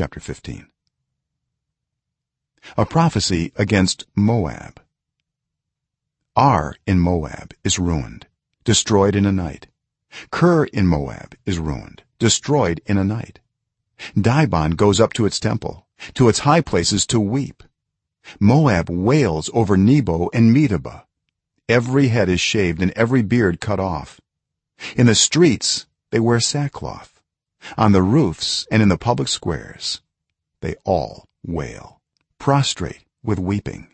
chapter 15 a prophecy against moab. Ar in moab is ruined destroyed in a night. Kir in moab is ruined destroyed in a night. Dibon goes up to its temple to its high places to weep. Moab wails over nebo and medeba. Every head is shaved and every beard cut off. In the streets they wear sackcloth on the roofs and in the public squares they all wail prostrate with weeping.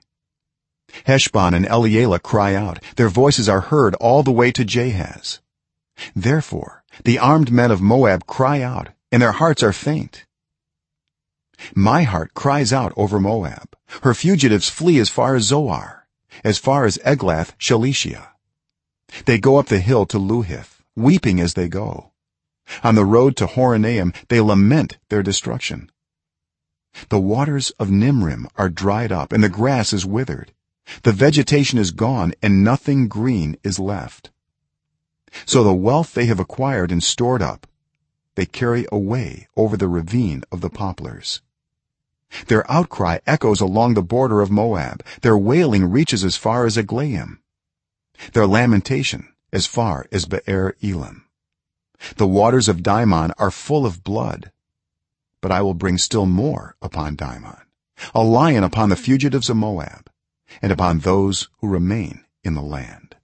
Heshbon and elealeh cry out. Their voices are heard all the way to jahaz. Therefore the armed men of moab cry out and their hearts are faint. My heart cries out over moab. Her fugitives flee as far as zoar as far as eglath shelishiyah. They go up the hill to luhith weeping as they go on the road to horonaim they lament their destruction. The waters of nimrim are dried up and the grass is withered. The vegetation is gone and nothing green is left. So the wealth they have acquired and stored up they carry away over the ravine of the poplars. Their outcry echoes along the border of moab. Their wailing reaches as far as eglaim their lamentation as far as beer elim the waters of dimon are full of blood but i will bring still more upon dimon a lion upon the fugitives of moab and upon those who remain in the land